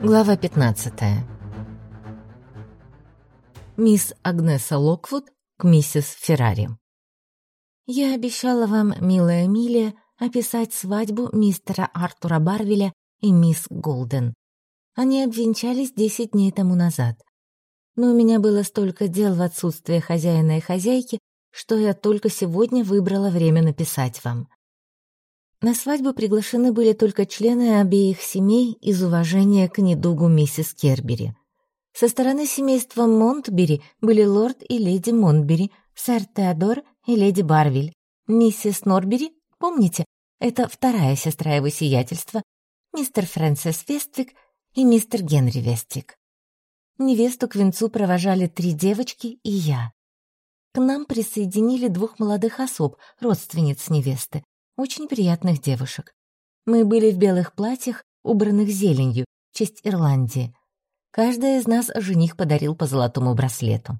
Глава 15. Мисс Агнеса Локвуд к миссис Феррари. Я обещала вам, милая Эмилия, описать свадьбу мистера Артура Барвеля и мисс Голден. Они обвенчались десять дней тому назад. Но у меня было столько дел в отсутствие хозяина и хозяйки, что я только сегодня выбрала время написать вам. На свадьбу приглашены были только члены обеих семей из уважения к недугу миссис Кербери. Со стороны семейства Монтбери были лорд и леди Монтбери, сэр Теодор и леди Барвиль. Миссис Норбери, помните, это вторая сестра его сиятельства, мистер Фрэнсис Вествик и мистер Генри Вествик. Невесту к венцу провожали три девочки и я. К нам присоединили двух молодых особ, родственниц невесты, очень приятных девушек. Мы были в белых платьях, убранных зеленью, в честь Ирландии. Каждая из нас жених подарил по золотому браслету.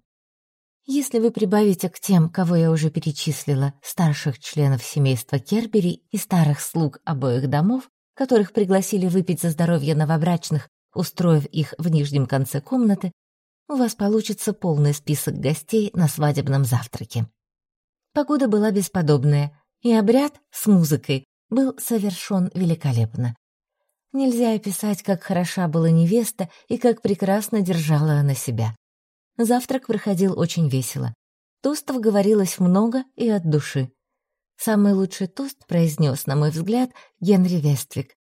Если вы прибавите к тем, кого я уже перечислила, старших членов семейства Кербери и старых слуг обоих домов, которых пригласили выпить за здоровье новобрачных, устроив их в нижнем конце комнаты, у вас получится полный список гостей на свадебном завтраке. Погода была бесподобная, и обряд с музыкой был совершен великолепно. Нельзя описать, как хороша была невеста и как прекрасно держала она себя. Завтрак проходил очень весело. Тостов говорилось много и от души. Самый лучший тост произнес, на мой взгляд, Генри Вествик.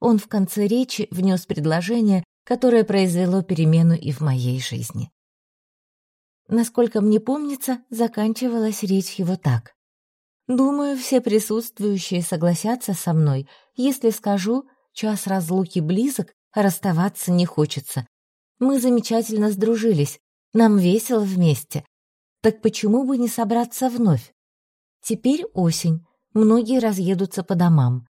Он в конце речи внес предложение, которое произвело перемену и в моей жизни. Насколько мне помнится, заканчивалась речь его так. Думаю, все присутствующие согласятся со мной, если скажу, час разлуки близок, расставаться не хочется. Мы замечательно сдружились, нам весело вместе. Так почему бы не собраться вновь? Теперь осень, многие разъедутся по домам.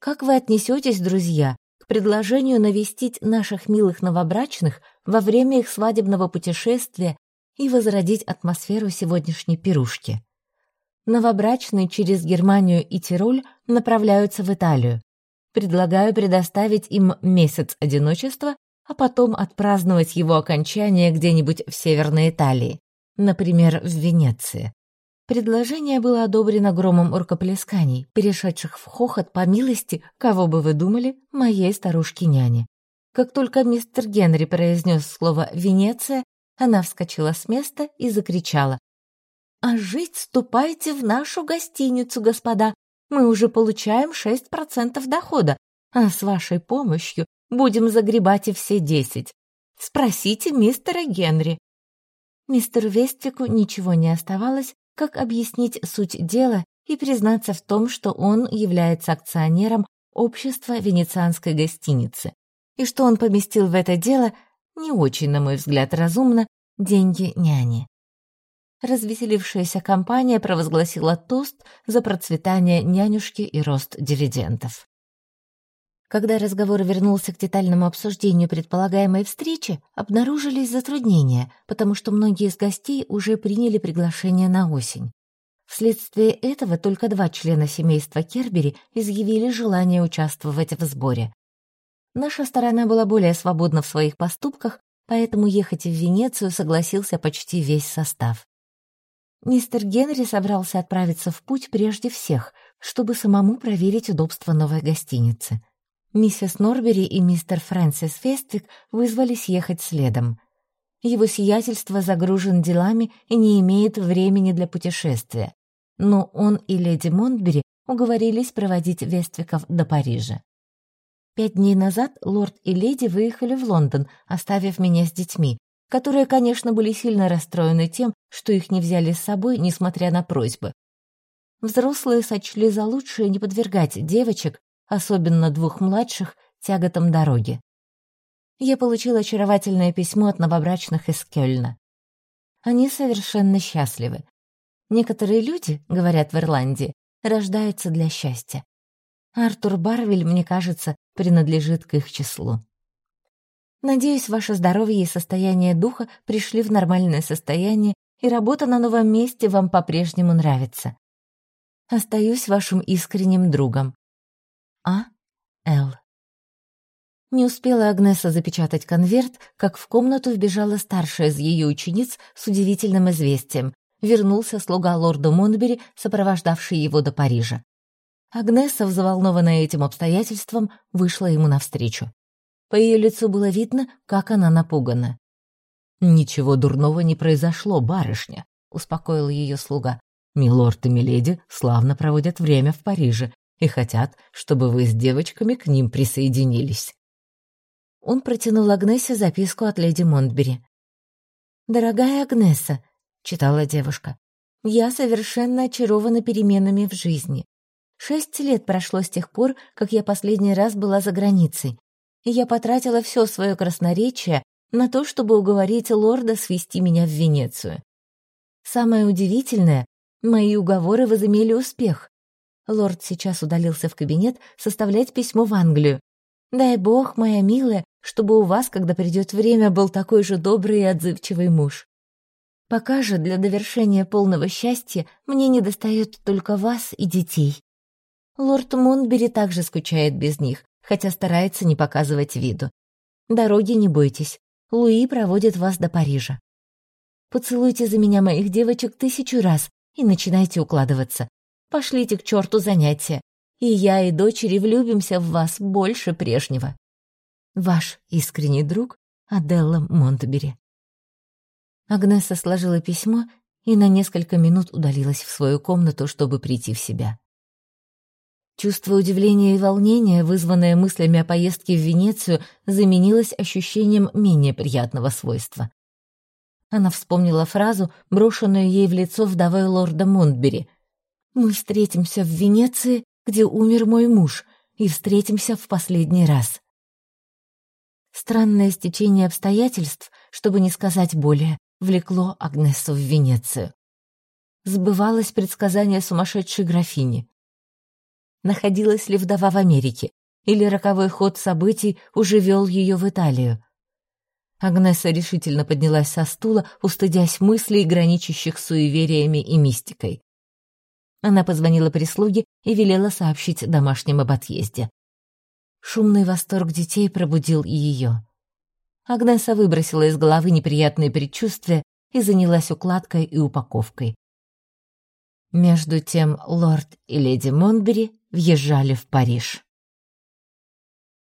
Как вы отнесетесь, друзья, к предложению навестить наших милых новобрачных во время их свадебного путешествия и возродить атмосферу сегодняшней пирушки? Новобрачные через Германию и Тироль направляются в Италию. Предлагаю предоставить им месяц одиночества, а потом отпраздновать его окончание где-нибудь в Северной Италии, например, в Венеции. Предложение было одобрено громом рукоплесканий, перешедших в хохот по милости, кого бы вы думали, моей старушки-няни. Как только мистер Генри произнес слово «Венеция», она вскочила с места и закричала а жить ступайте в нашу гостиницу, господа. Мы уже получаем шесть процентов дохода, а с вашей помощью будем загребать и все десять. Спросите мистера Генри». Мистеру Вестику ничего не оставалось, как объяснить суть дела и признаться в том, что он является акционером общества венецианской гостиницы, и что он поместил в это дело, не очень, на мой взгляд, разумно, деньги няни. Развеселившаяся компания провозгласила тост за процветание нянюшки и рост дивидендов. Когда разговор вернулся к детальному обсуждению предполагаемой встречи, обнаружились затруднения, потому что многие из гостей уже приняли приглашение на осень. Вследствие этого только два члена семейства Кербери изъявили желание участвовать в сборе. Наша сторона была более свободна в своих поступках, поэтому ехать в Венецию согласился почти весь состав. Мистер Генри собрался отправиться в путь прежде всех, чтобы самому проверить удобство новой гостиницы. Миссис Норбери и мистер Фрэнсис Фествик вызвались ехать следом. Его сиятельство загружен делами и не имеет времени для путешествия, но он и леди Монтбери уговорились проводить Вествиков до Парижа. Пять дней назад лорд и леди выехали в Лондон, оставив меня с детьми, которые, конечно, были сильно расстроены тем, что их не взяли с собой, несмотря на просьбы. Взрослые сочли за лучшее не подвергать девочек, особенно двух младших, тяготам дороги. Я получила очаровательное письмо от новобрачных из Кёльна. Они совершенно счастливы. Некоторые люди, говорят в Ирландии, рождаются для счастья. Артур Барвиль, мне кажется, принадлежит к их числу. Надеюсь, ваше здоровье и состояние духа пришли в нормальное состояние, и работа на новом месте вам по-прежнему нравится. Остаюсь вашим искренним другом. А. Л. Не успела Агнеса запечатать конверт, как в комнату вбежала старшая из ее учениц с удивительным известием. Вернулся слуга лорда Монбери, сопровождавший его до Парижа. Агнеса, взволнованная этим обстоятельством, вышла ему навстречу. По ее лицу было видно, как она напугана. «Ничего дурного не произошло, барышня», — успокоил ее слуга. «Милорд и миледи славно проводят время в Париже и хотят, чтобы вы с девочками к ним присоединились». Он протянул Агнесе записку от леди Монтбери. «Дорогая Агнеса», — читала девушка, — «я совершенно очарована переменами в жизни. Шесть лет прошло с тех пор, как я последний раз была за границей, я потратила все свое красноречие на то, чтобы уговорить лорда свести меня в Венецию. Самое удивительное, мои уговоры возымели успех. Лорд сейчас удалился в кабинет составлять письмо в Англию. Дай бог, моя милая, чтобы у вас, когда придет время, был такой же добрый и отзывчивый муж. Пока же для довершения полного счастья мне недостает только вас и детей. Лорд Монбери также скучает без них, хотя старается не показывать виду. Дороги не бойтесь, Луи проводит вас до Парижа. Поцелуйте за меня моих девочек тысячу раз и начинайте укладываться. Пошлите к черту занятия, и я и дочери влюбимся в вас больше прежнего. Ваш искренний друг Аделла Монтбери. Агнеса сложила письмо и на несколько минут удалилась в свою комнату, чтобы прийти в себя. Чувство удивления и волнения, вызванное мыслями о поездке в Венецию, заменилось ощущением менее приятного свойства. Она вспомнила фразу, брошенную ей в лицо вдовой лорда Монтбери. «Мы встретимся в Венеции, где умер мой муж, и встретимся в последний раз». Странное стечение обстоятельств, чтобы не сказать более, влекло Агнесу в Венецию. Сбывалось предсказание сумасшедшей графини находилась ли вдова в Америке, или роковой ход событий уже вел ее в Италию. Агнеса решительно поднялась со стула, устыдясь мыслей, граничащих с суевериями и мистикой. Она позвонила прислуге и велела сообщить домашним об отъезде. Шумный восторг детей пробудил и ее. Агнеса выбросила из головы неприятные предчувствия и занялась укладкой и упаковкой. Между тем лорд и леди Монбери въезжали в Париж.